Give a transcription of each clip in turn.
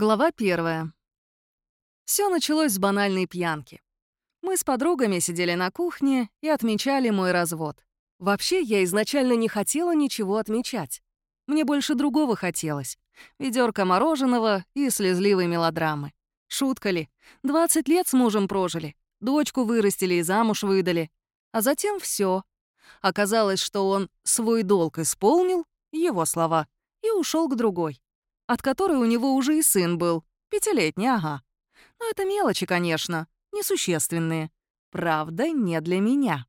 Глава первая. Все началось с банальной пьянки. Мы с подругами сидели на кухне и отмечали мой развод. Вообще, я изначально не хотела ничего отмечать. Мне больше другого хотелось. Ведерко мороженого и слезливой мелодрамы. Шутка ли? 20 лет с мужем прожили, дочку вырастили и замуж выдали. А затем все. Оказалось, что он свой долг исполнил, его слова, и ушел к другой от которой у него уже и сын был. Пятилетний, ага. Но это мелочи, конечно, несущественные. Правда, не для меня.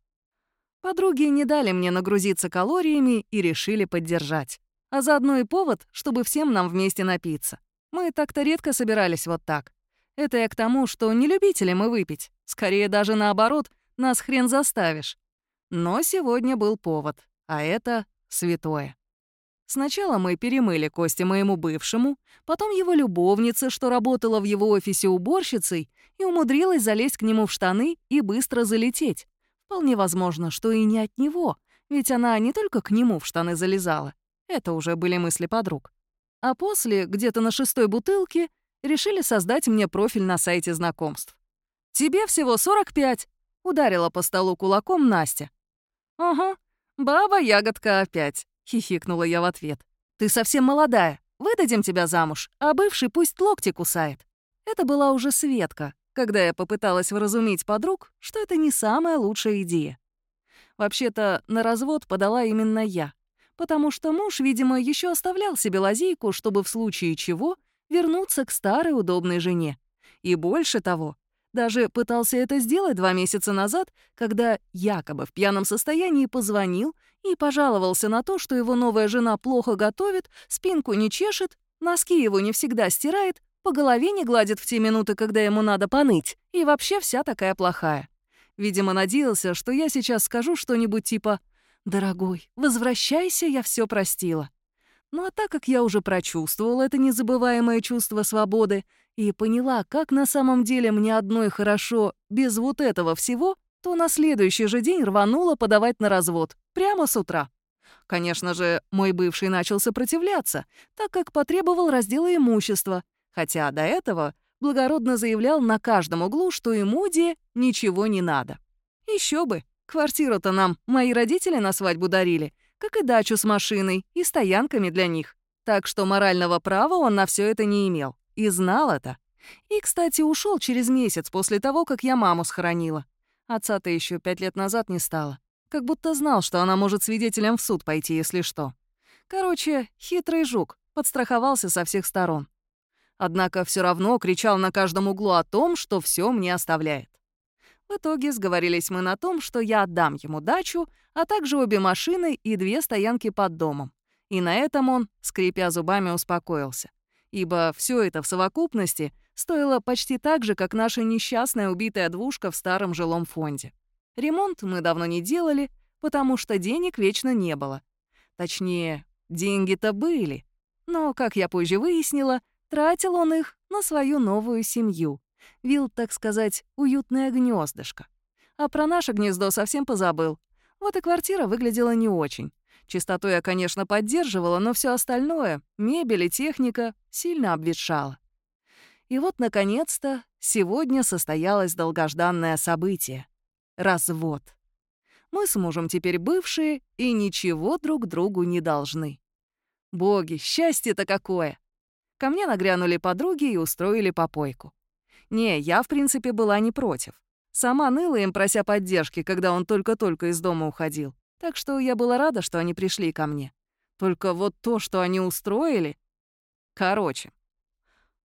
Подруги не дали мне нагрузиться калориями и решили поддержать. А заодно и повод, чтобы всем нам вместе напиться. Мы так-то редко собирались вот так. Это я к тому, что не любители мы выпить. Скорее даже наоборот, нас хрен заставишь. Но сегодня был повод, а это святое. Сначала мы перемыли кости моему бывшему, потом его любовнице, что работала в его офисе уборщицей, и умудрилась залезть к нему в штаны и быстро залететь. Вполне возможно, что и не от него, ведь она не только к нему в штаны залезала. Это уже были мысли подруг. А после, где-то на шестой бутылке, решили создать мне профиль на сайте знакомств. «Тебе всего 45», — ударила по столу кулаком Настя. «Ага, баба-ягодка опять». — хихикнула я в ответ. «Ты совсем молодая. Выдадим тебя замуж, а бывший пусть локти кусает». Это была уже Светка, когда я попыталась вразумить подруг, что это не самая лучшая идея. Вообще-то на развод подала именно я, потому что муж, видимо, еще оставлял себе лазейку, чтобы в случае чего вернуться к старой удобной жене. И больше того, даже пытался это сделать два месяца назад, когда якобы в пьяном состоянии позвонил и пожаловался на то, что его новая жена плохо готовит, спинку не чешет, носки его не всегда стирает, по голове не гладит в те минуты, когда ему надо поныть, и вообще вся такая плохая. Видимо, надеялся, что я сейчас скажу что-нибудь типа «Дорогой, возвращайся, я все простила». Ну а так как я уже прочувствовала это незабываемое чувство свободы и поняла, как на самом деле мне одной хорошо без вот этого всего, то на следующий же день рванула подавать на развод, прямо с утра. Конечно же, мой бывший начал сопротивляться, так как потребовал раздела имущества, хотя до этого благородно заявлял на каждом углу, что ему, де, ничего не надо. Еще бы, квартиру-то нам мои родители на свадьбу дарили, как и дачу с машиной и стоянками для них. Так что морального права он на все это не имел. И знал это. И, кстати, ушел через месяц после того, как я маму схоронила. Отца-то еще пять лет назад не стало. Как будто знал, что она может свидетелем в суд пойти, если что. Короче, хитрый жук, подстраховался со всех сторон. Однако все равно кричал на каждом углу о том, что все мне оставляет. В итоге сговорились мы на том, что я отдам ему дачу, а также обе машины и две стоянки под домом. И на этом он, скрипя зубами, успокоился. Ибо все это в совокупности стоило почти так же, как наша несчастная убитая двушка в старом жилом фонде. Ремонт мы давно не делали, потому что денег вечно не было. Точнее, деньги-то были. Но, как я позже выяснила, тратил он их на свою новую семью. Вил, так сказать, уютное гнездышко. А про наше гнездо совсем позабыл. Вот и квартира выглядела не очень. Чистоту я, конечно, поддерживала, но все остальное — мебель и техника — сильно обветшала. И вот, наконец-то, сегодня состоялось долгожданное событие — развод. Мы с мужем теперь бывшие и ничего друг другу не должны. Боги, счастье-то какое! Ко мне нагрянули подруги и устроили попойку. Не, я, в принципе, была не против. Сама ныла им, прося поддержки, когда он только-только из дома уходил. Так что я была рада, что они пришли ко мне. Только вот то, что они устроили... Короче,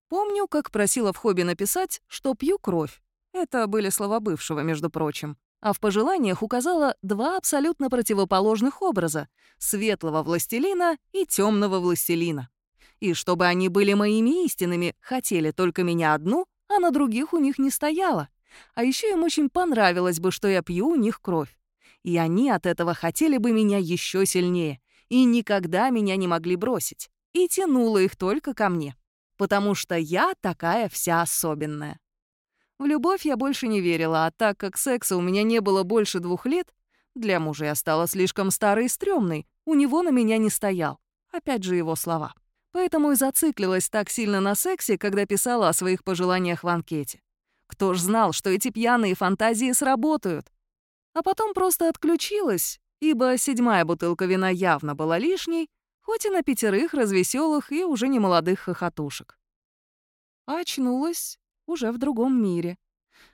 Помню, как просила в хобби написать, что пью кровь. Это были слова бывшего, между прочим. А в пожеланиях указала два абсолютно противоположных образа — светлого властелина и темного властелина. И чтобы они были моими истинными, хотели только меня одну, а на других у них не стояло. А еще им очень понравилось бы, что я пью у них кровь. И они от этого хотели бы меня еще сильнее, и никогда меня не могли бросить. И тянуло их только ко мне потому что я такая вся особенная. В любовь я больше не верила, а так как секса у меня не было больше двух лет, для мужа я стала слишком старой и стрёмной, у него на меня не стоял. Опять же его слова. Поэтому и зациклилась так сильно на сексе, когда писала о своих пожеланиях в анкете. Кто ж знал, что эти пьяные фантазии сработают? А потом просто отключилась, ибо седьмая бутылка вина явно была лишней, хоть и на пятерых развеселых и уже не молодых хохотушек. Очнулась уже в другом мире.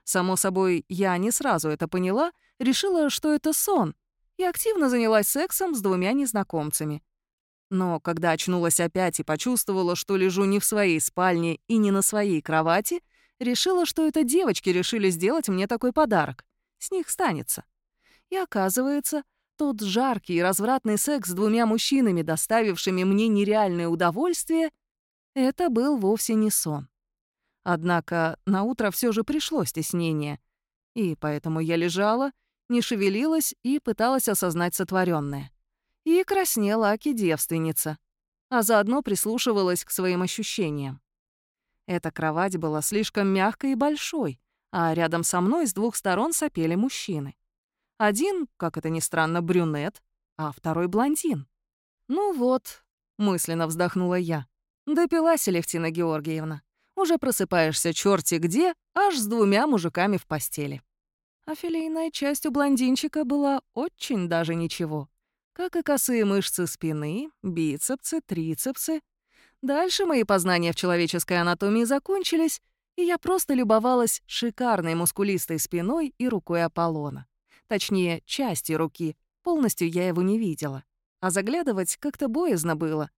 Само собой, я не сразу это поняла, решила, что это сон, и активно занялась сексом с двумя незнакомцами. Но когда очнулась опять и почувствовала, что лежу не в своей спальне и не на своей кровати, решила, что это девочки решили сделать мне такой подарок. С них станется. И оказывается, тот жаркий и развратный секс с двумя мужчинами, доставившими мне нереальное удовольствие, это был вовсе не сон. Однако на утро все же пришло стеснение, и поэтому я лежала, не шевелилась и пыталась осознать сотворенное. И краснела Аки-девственница, а заодно прислушивалась к своим ощущениям. Эта кровать была слишком мягкой и большой, а рядом со мной с двух сторон сопели мужчины. Один, как это ни странно, брюнет, а второй блондин. «Ну вот», — мысленно вздохнула я, — «допилась, Алевтина Георгиевна. Уже просыпаешься черти где, аж с двумя мужиками в постели». А филейная часть у блондинчика была очень даже ничего. Как и косые мышцы спины, бицепсы, трицепсы. Дальше мои познания в человеческой анатомии закончились, и я просто любовалась шикарной мускулистой спиной и рукой Аполлона. Точнее, частью руки. Полностью я его не видела. А заглядывать как-то боязно было.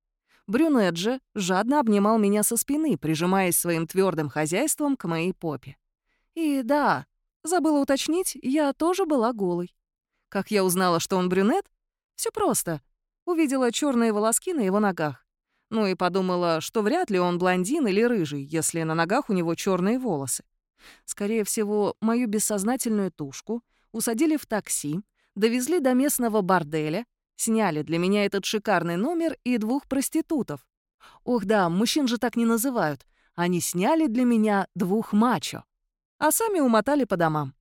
Брюнет же жадно обнимал меня со спины, прижимаясь своим твердым хозяйством к моей попе. И да, забыла уточнить, я тоже была голой. Как я узнала, что он брюнет? Все просто. Увидела черные волоски на его ногах. Ну и подумала, что вряд ли он блондин или рыжий, если на ногах у него черные волосы. Скорее всего, мою бессознательную тушку усадили в такси, довезли до местного борделя, Сняли для меня этот шикарный номер и двух проститутов. Ох да, мужчин же так не называют. Они сняли для меня двух мачо. А сами умотали по домам.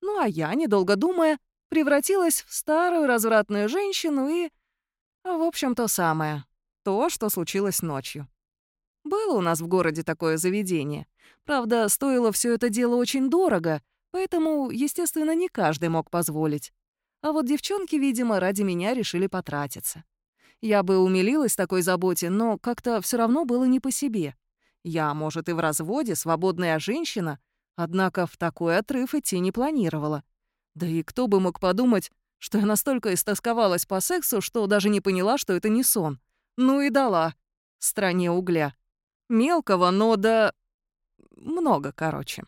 Ну а я, недолго думая, превратилась в старую развратную женщину и... В общем, то самое. То, что случилось ночью. Было у нас в городе такое заведение. Правда, стоило все это дело очень дорого, поэтому, естественно, не каждый мог позволить. А вот девчонки, видимо, ради меня решили потратиться. Я бы умилилась такой заботе, но как-то все равно было не по себе. Я, может, и в разводе, свободная женщина, однако в такой отрыв идти не планировала. Да и кто бы мог подумать, что я настолько истосковалась по сексу, что даже не поняла, что это не сон. Ну и дала. Стране угля. Мелкого, но да... Много, короче.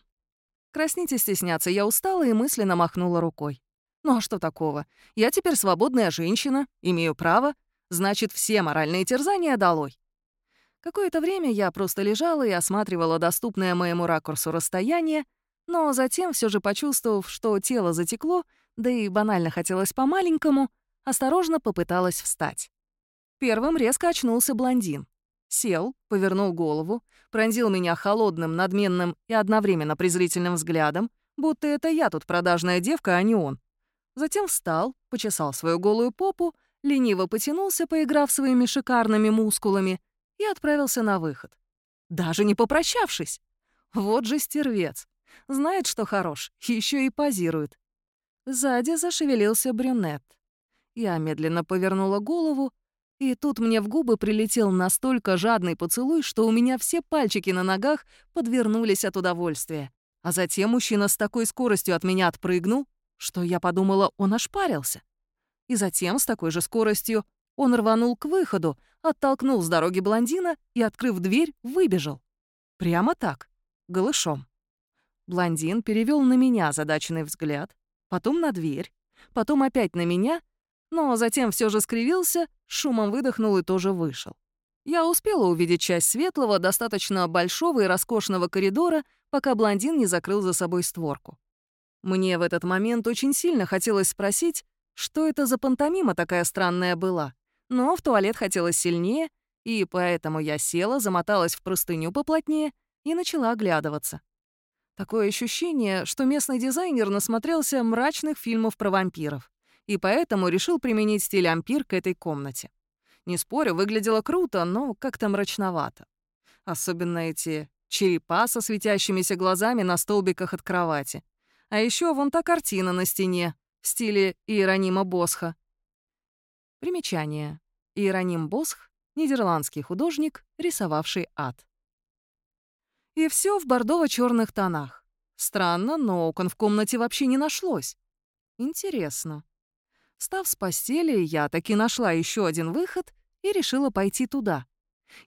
Краснить стесняться я устала и мысленно махнула рукой. Ну а что такого? Я теперь свободная женщина, имею право, значит, все моральные терзания долой. Какое-то время я просто лежала и осматривала доступное моему ракурсу расстояние, но затем, все же почувствовав, что тело затекло, да и банально хотелось по-маленькому, осторожно попыталась встать. Первым резко очнулся блондин. Сел, повернул голову, пронзил меня холодным, надменным и одновременно презрительным взглядом, будто это я тут продажная девка, а не он. Затем встал, почесал свою голую попу, лениво потянулся, поиграв своими шикарными мускулами, и отправился на выход. Даже не попрощавшись. Вот же стервец. Знает, что хорош, еще и позирует. Сзади зашевелился брюнет. Я медленно повернула голову, и тут мне в губы прилетел настолько жадный поцелуй, что у меня все пальчики на ногах подвернулись от удовольствия. А затем мужчина с такой скоростью от меня отпрыгнул, что я подумала, он ошпарился. И затем, с такой же скоростью, он рванул к выходу, оттолкнул с дороги блондина и, открыв дверь, выбежал. Прямо так, голышом. Блондин перевел на меня задаченный взгляд, потом на дверь, потом опять на меня, но затем все же скривился, шумом выдохнул и тоже вышел. Я успела увидеть часть светлого, достаточно большого и роскошного коридора, пока блондин не закрыл за собой створку. Мне в этот момент очень сильно хотелось спросить, что это за пантомима такая странная была, но в туалет хотелось сильнее, и поэтому я села, замоталась в простыню поплотнее и начала оглядываться. Такое ощущение, что местный дизайнер насмотрелся мрачных фильмов про вампиров, и поэтому решил применить стиль ампир к этой комнате. Не спорю, выглядело круто, но как-то мрачновато. Особенно эти черепа со светящимися глазами на столбиках от кровати. А еще вон та картина на стене в стиле Иеронима Босха. Примечание. Иероним Босх — нидерландский художник, рисовавший ад. И все в бордово черных тонах. Странно, но окон в комнате вообще не нашлось. Интересно. Встав с постели, я таки нашла еще один выход и решила пойти туда.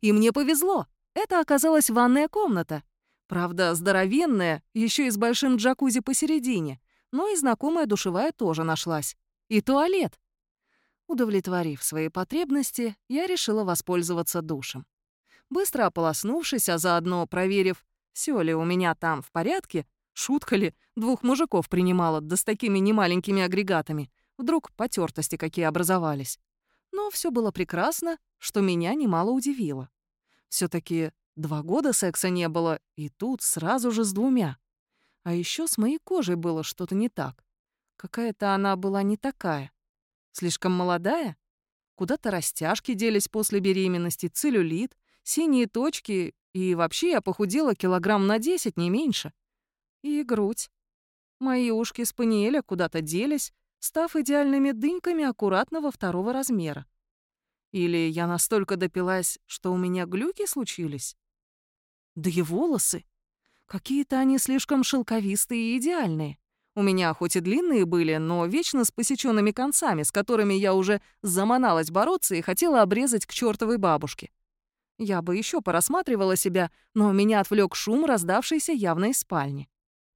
И мне повезло. Это оказалась ванная комната. Правда, здоровенная, еще и с большим джакузи посередине, но и знакомая душевая тоже нашлась. И туалет. Удовлетворив свои потребности, я решила воспользоваться душем. Быстро ополоснувшись, а заодно проверив, все ли у меня там в порядке, шутка ли, двух мужиков принимала, да с такими немаленькими агрегатами, вдруг потертости какие образовались. Но все было прекрасно, что меня немало удивило. все таки два года секса не было, и тут сразу же с двумя. А еще с моей кожей было что-то не так. Какая-то она была не такая. Слишком молодая? Куда-то растяжки делись после беременности, целлюлит, синие точки, и вообще я похудела килограмм на 10, не меньше. И грудь. Мои ушки спаниеля куда-то делись, став идеальными дыньками аккуратного второго размера. Или я настолько допилась, что у меня глюки случились? Да и волосы. Какие-то они слишком шелковистые и идеальные. У меня хоть и длинные были, но вечно с посеченными концами, с которыми я уже заманалась бороться и хотела обрезать к чертовой бабушке. Я бы еще порассматривала себя, но меня отвлек шум, раздавшийся явно из спальни.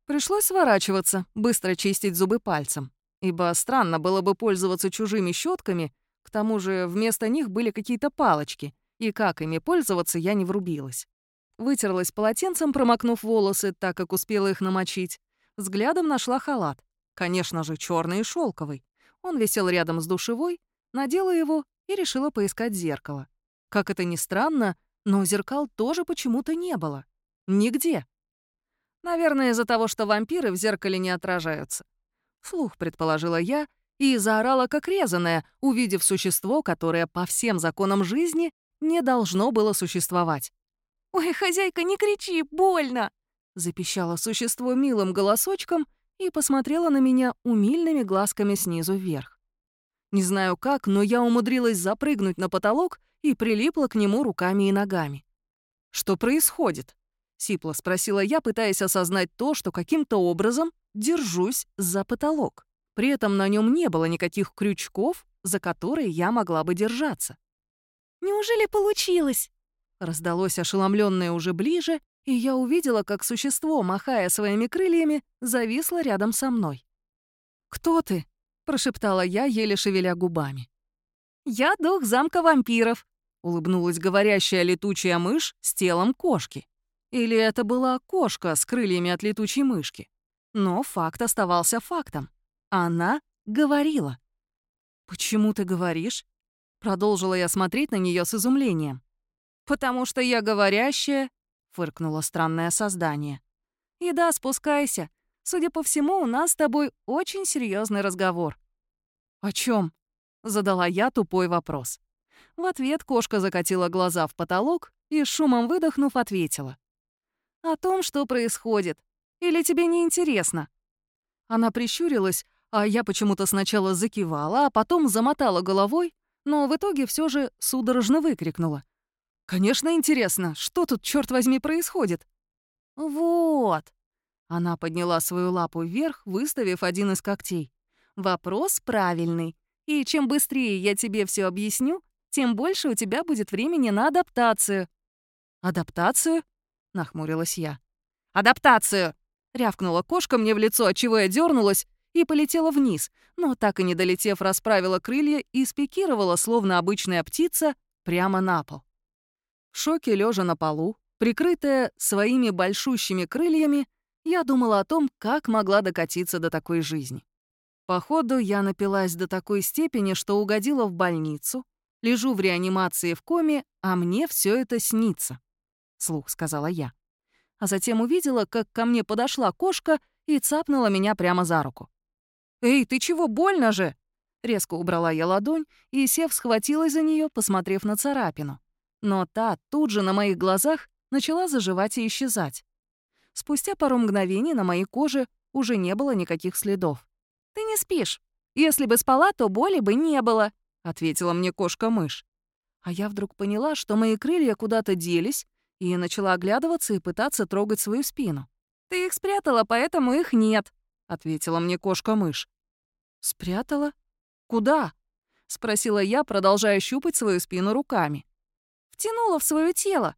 Пришлось сворачиваться, быстро чистить зубы пальцем, ибо странно было бы пользоваться чужими щетками, к тому же вместо них были какие-то палочки, и как ими пользоваться я не врубилась. Вытерлась полотенцем, промокнув волосы, так как успела их намочить, Взглядом нашла халат. Конечно же, черный и шелковый. Он висел рядом с душевой, надела его и решила поискать зеркало. Как это ни странно, но зеркал тоже почему-то не было. Нигде. Наверное, из-за того, что вампиры в зеркале не отражаются. Флух предположила я и заорала как резаная, увидев существо, которое по всем законам жизни не должно было существовать. «Ой, хозяйка, не кричи, больно!» Запищало существо милым голосочком и посмотрело на меня умильными глазками снизу вверх. Не знаю как, но я умудрилась запрыгнуть на потолок и прилипла к нему руками и ногами. «Что происходит?» — сипло спросила я, пытаясь осознать то, что каким-то образом держусь за потолок. При этом на нем не было никаких крючков, за которые я могла бы держаться. «Неужели получилось?» Раздалось ошеломленное уже ближе, и я увидела, как существо, махая своими крыльями, зависло рядом со мной. «Кто ты?» — прошептала я, еле шевеля губами. «Я дух замка вампиров», — улыбнулась говорящая летучая мышь с телом кошки. Или это была кошка с крыльями от летучей мышки? Но факт оставался фактом. Она говорила. «Почему ты говоришь?» Продолжила я смотреть на нее с изумлением. «Потому что я говорящая — фыркнуло странное создание. «И да, спускайся. Судя по всему, у нас с тобой очень серьезный разговор». «О чем? задала я тупой вопрос. В ответ кошка закатила глаза в потолок и, шумом выдохнув, ответила. «О том, что происходит. Или тебе не интересно?» Она прищурилась, а я почему-то сначала закивала, а потом замотала головой, но в итоге все же судорожно выкрикнула. «Конечно, интересно, что тут, черт возьми, происходит?» «Вот!» Она подняла свою лапу вверх, выставив один из когтей. «Вопрос правильный. И чем быстрее я тебе все объясню, тем больше у тебя будет времени на адаптацию». «Адаптацию?» — нахмурилась я. «Адаптацию!» — рявкнула кошка мне в лицо, отчего я дернулась и полетела вниз, но так и не долетев, расправила крылья и спикировала, словно обычная птица, прямо на пол. В шоке лежа на полу, прикрытая своими большущими крыльями, я думала о том, как могла докатиться до такой жизни. Походу, я напилась до такой степени, что угодила в больницу, лежу в реанимации в коме, а мне все это снится. Слух сказала я. А затем увидела, как ко мне подошла кошка и цапнула меня прямо за руку. «Эй, ты чего, больно же?» Резко убрала я ладонь и, сев, схватилась за нее, посмотрев на царапину. Но та тут же на моих глазах начала заживать и исчезать. Спустя пару мгновений на моей коже уже не было никаких следов. «Ты не спишь. Если бы спала, то боли бы не было», — ответила мне кошка-мышь. А я вдруг поняла, что мои крылья куда-то делись, и начала оглядываться и пытаться трогать свою спину. «Ты их спрятала, поэтому их нет», — ответила мне кошка-мышь. «Спрятала? Куда?» — спросила я, продолжая щупать свою спину руками. «Втянула в свое тело».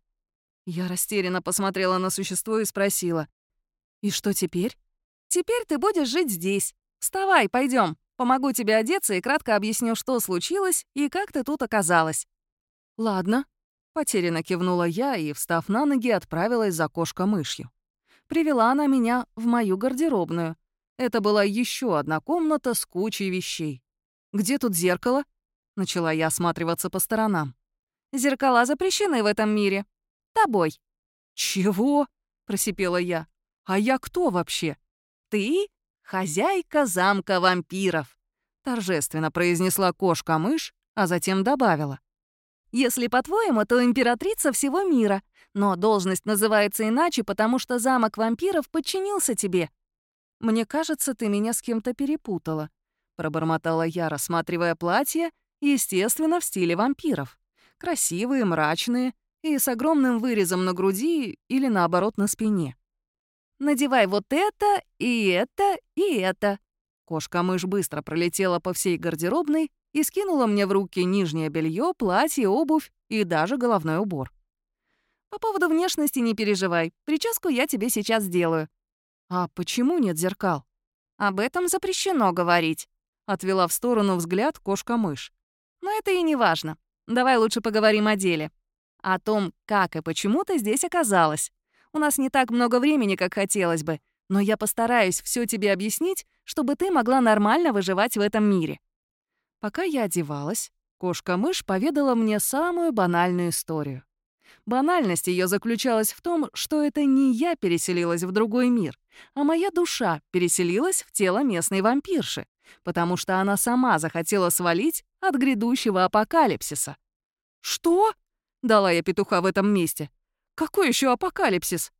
Я растерянно посмотрела на существо и спросила. «И что теперь?» «Теперь ты будешь жить здесь. Вставай, пойдем. Помогу тебе одеться и кратко объясню, что случилось и как ты тут оказалась». «Ладно», — потерянно кивнула я и, встав на ноги, отправилась за кошка-мышью. Привела она меня в мою гардеробную. Это была еще одна комната с кучей вещей. «Где тут зеркало?» — начала я осматриваться по сторонам. «Зеркала запрещены в этом мире. Тобой». «Чего?» — просипела я. «А я кто вообще?» «Ты — хозяйка замка вампиров», — торжественно произнесла кошка-мышь, а затем добавила. «Если по-твоему, то императрица всего мира, но должность называется иначе, потому что замок вампиров подчинился тебе». «Мне кажется, ты меня с кем-то перепутала», — пробормотала я, рассматривая платье, естественно, в стиле вампиров. Красивые, мрачные и с огромным вырезом на груди или, наоборот, на спине. «Надевай вот это, и это, и это». Кошка-мышь быстро пролетела по всей гардеробной и скинула мне в руки нижнее белье, платье, обувь и даже головной убор. По поводу внешности не переживай. Прическу я тебе сейчас сделаю». «А почему нет зеркал?» «Об этом запрещено говорить», — отвела в сторону взгляд кошка-мышь. «Но это и не важно. Давай лучше поговорим о деле. О том, как и почему ты здесь оказалась. У нас не так много времени, как хотелось бы, но я постараюсь все тебе объяснить, чтобы ты могла нормально выживать в этом мире». Пока я одевалась, кошка-мышь поведала мне самую банальную историю. Банальность ее заключалась в том, что это не я переселилась в другой мир, а моя душа переселилась в тело местной вампирши, потому что она сама захотела свалить от грядущего апокалипсиса. «Что?» — дала я петуха в этом месте. «Какой еще апокалипсис?»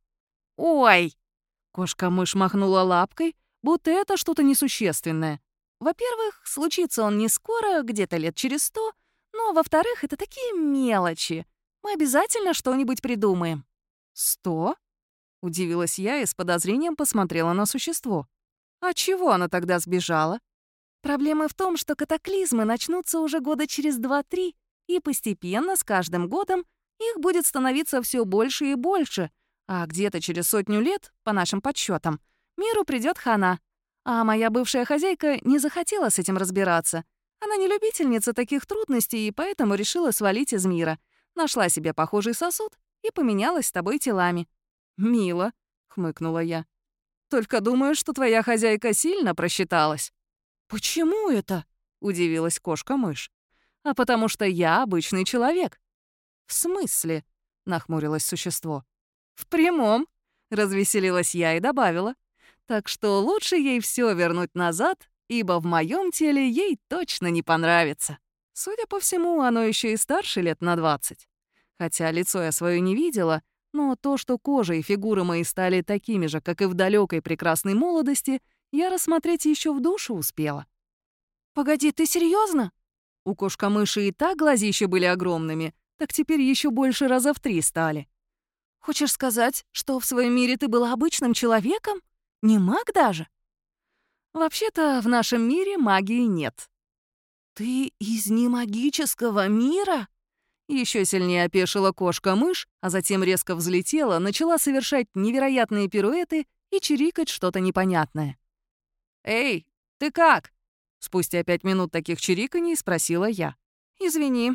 «Ой!» — кошка-мышь махнула лапкой, будто это что-то несущественное. «Во-первых, случится он не скоро, где-то лет через сто, но, во-вторых, это такие мелочи. Мы обязательно что-нибудь придумаем». «Сто?» — удивилась я и с подозрением посмотрела на существо. «А чего она тогда сбежала?» «Проблема в том, что катаклизмы начнутся уже года через два-три, и постепенно, с каждым годом, их будет становиться все больше и больше, а где-то через сотню лет, по нашим подсчетам, миру придет хана. А моя бывшая хозяйка не захотела с этим разбираться. Она не любительница таких трудностей и поэтому решила свалить из мира — нашла себе похожий сосуд и поменялась с тобой телами». «Мило», — хмыкнула я. «Только думаю, что твоя хозяйка сильно просчиталась». «Почему это?» — удивилась кошка-мышь. «А потому что я обычный человек». «В смысле?» — нахмурилось существо. «В прямом», — развеселилась я и добавила. «Так что лучше ей все вернуть назад, ибо в моем теле ей точно не понравится». Судя по всему, оно еще и старше лет на 20. Хотя лицо я свое не видела, но то, что кожа и фигура мои стали такими же, как и в далекой прекрасной молодости, я рассмотреть еще в душу успела. «Погоди, ты серьезно? У кошка-мыши и так глазища были огромными, так теперь еще больше раза в три стали. «Хочешь сказать, что в своем мире ты была обычным человеком? Не маг даже?» «Вообще-то в нашем мире магии нет», «Ты из немагического мира?» Еще сильнее опешила кошка-мышь, а затем резко взлетела, начала совершать невероятные пируэты и чирикать что-то непонятное. «Эй, ты как?» Спустя пять минут таких чириканий спросила я. «Извини».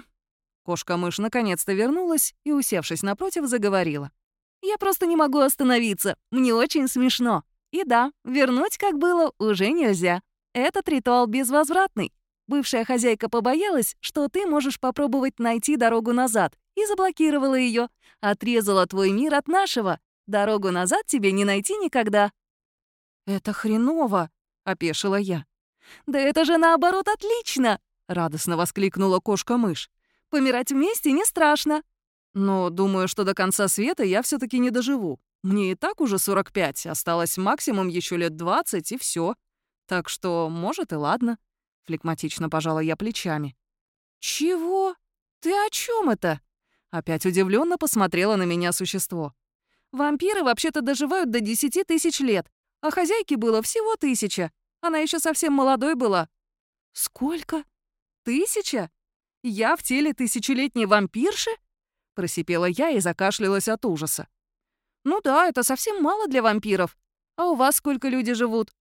Кошка-мышь наконец-то вернулась и, усевшись напротив, заговорила. «Я просто не могу остановиться. Мне очень смешно. И да, вернуть, как было, уже нельзя. Этот ритуал безвозвратный. Бывшая хозяйка побоялась, что ты можешь попробовать найти дорогу назад, и заблокировала ее, отрезала твой мир от нашего. Дорогу назад тебе не найти никогда». «Это хреново», — опешила я. «Да это же наоборот отлично!» — радостно воскликнула кошка-мышь. «Помирать вместе не страшно!» «Но думаю, что до конца света я все таки не доживу. Мне и так уже 45, осталось максимум еще лет 20, и все. Так что, может, и ладно». Флегматично пожала я плечами. «Чего? Ты о чем это?» Опять удивленно посмотрела на меня существо. «Вампиры вообще-то доживают до 10 тысяч лет, а хозяйке было всего тысяча. Она еще совсем молодой была». «Сколько? Тысяча? Я в теле тысячелетней вампирши?» Просипела я и закашлялась от ужаса. «Ну да, это совсем мало для вампиров. А у вас сколько люди живут?»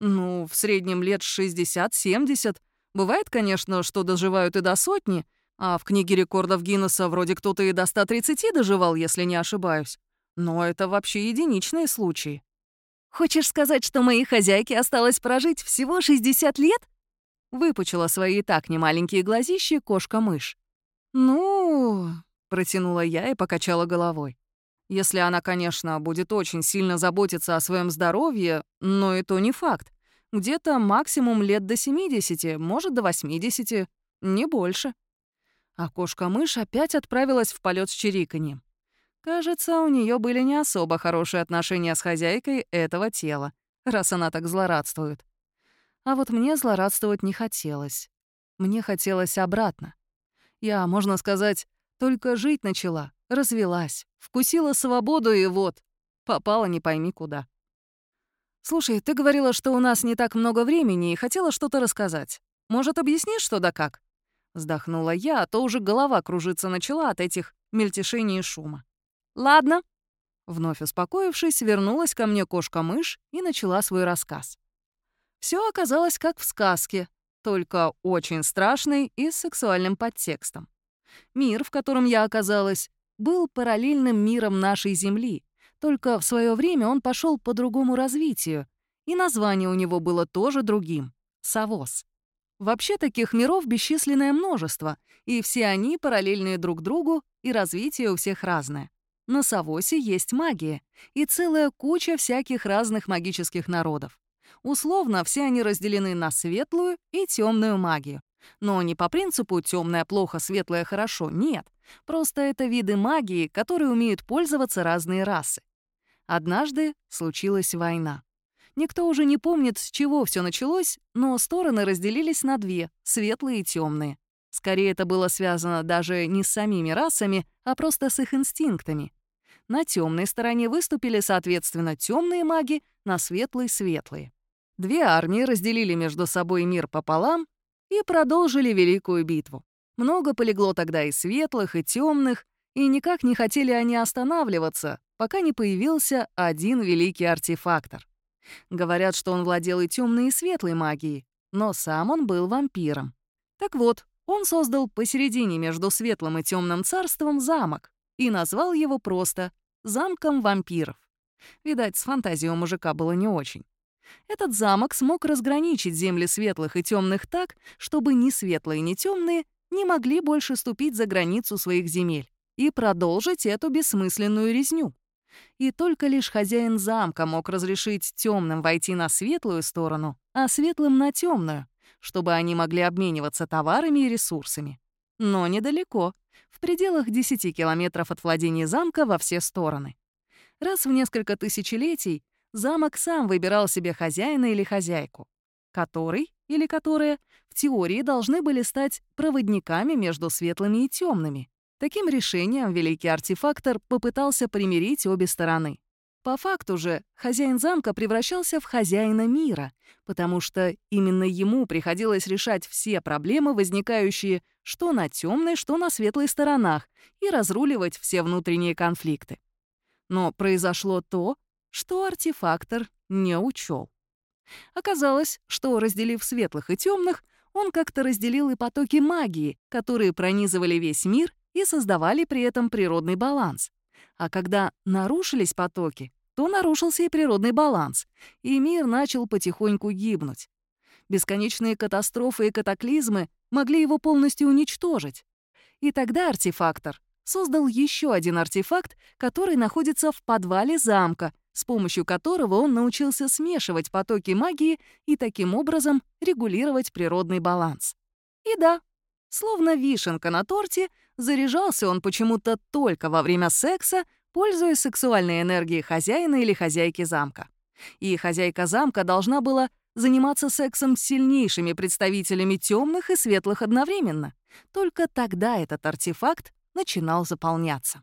«Ну, в среднем лет 60-70. Бывает, конечно, что доживают и до сотни, а в книге рекордов Гиннесса вроде кто-то и до 130 доживал, если не ошибаюсь. Но это вообще единичные случаи». «Хочешь сказать, что моей хозяйке осталось прожить всего 60 лет?» Выпучила свои и так немаленькие глазищи кошка-мышь. «Ну...» — протянула я и покачала головой. Если она, конечно, будет очень сильно заботиться о своем здоровье, но и то не факт. Где-то максимум лет до 70, может, до 80, не больше. А кошка-мышь опять отправилась в полет с чириканьем. Кажется, у нее были не особо хорошие отношения с хозяйкой этого тела, раз она так злорадствует. А вот мне злорадствовать не хотелось. Мне хотелось обратно. Я, можно сказать, только жить начала, развелась, вкусила свободу и вот, попала не пойми куда. «Слушай, ты говорила, что у нас не так много времени и хотела что-то рассказать. Может, объяснишь, что да как?» Вздохнула я, а то уже голова кружиться начала от этих мельтешений и шума. «Ладно». Вновь успокоившись, вернулась ко мне кошка-мышь и начала свой рассказ. Все оказалось как в сказке, только очень страшный и с сексуальным подтекстом. Мир, в котором я оказалась, был параллельным миром нашей Земли, только в свое время он пошел по другому развитию, и название у него было тоже другим — Савос. Вообще таких миров бесчисленное множество, и все они параллельные друг другу, и развитие у всех разное. На Савосе есть магия и целая куча всяких разных магических народов. Условно, все они разделены на светлую и темную магию. Но не по принципу темное плохо, светлое хорошо, нет. Просто это виды магии, которые умеют пользоваться разные расы. Однажды случилась война. Никто уже не помнит, с чего все началось, но стороны разделились на две — светлые и темные. Скорее, это было связано даже не с самими расами, а просто с их инстинктами. На темной стороне выступили, соответственно, темные маги, на светлой — светлые. Две армии разделили между собой мир пополам и продолжили великую битву. Много полегло тогда и светлых, и темных, и никак не хотели они останавливаться, пока не появился один великий артефактор. Говорят, что он владел и темной, и светлой магией, но сам он был вампиром. Так вот, он создал посередине между светлым и темным царством замок и назвал его просто замком вампиров. Видать, с фантазией у мужика было не очень. Этот замок смог разграничить земли светлых и темных так, чтобы ни светлые, ни темные не могли больше ступить за границу своих земель и продолжить эту бессмысленную резню. И только лишь хозяин замка мог разрешить темным войти на светлую сторону, а светлым — на темную, чтобы они могли обмениваться товарами и ресурсами. Но недалеко, в пределах 10 километров от владения замка во все стороны. Раз в несколько тысячелетий замок сам выбирал себе хозяина или хозяйку, который или которая в теории должны были стать проводниками между светлыми и темными. Таким решением великий артефактор попытался примирить обе стороны. По факту же хозяин замка превращался в хозяина мира, потому что именно ему приходилось решать все проблемы, возникающие что на темной, что на светлой сторонах, и разруливать все внутренние конфликты. Но произошло то, что артефактор не учел. Оказалось, что, разделив светлых и темных, он как-то разделил и потоки магии, которые пронизывали весь мир и создавали при этом природный баланс. А когда нарушились потоки, то нарушился и природный баланс, и мир начал потихоньку гибнуть. Бесконечные катастрофы и катаклизмы могли его полностью уничтожить. И тогда артефактор создал еще один артефакт, который находится в подвале замка, с помощью которого он научился смешивать потоки магии и таким образом регулировать природный баланс. И да, словно вишенка на торте, заряжался он почему-то только во время секса, пользуясь сексуальной энергией хозяина или хозяйки замка. И хозяйка замка должна была заниматься сексом с сильнейшими представителями темных и светлых одновременно. Только тогда этот артефакт начинал заполняться.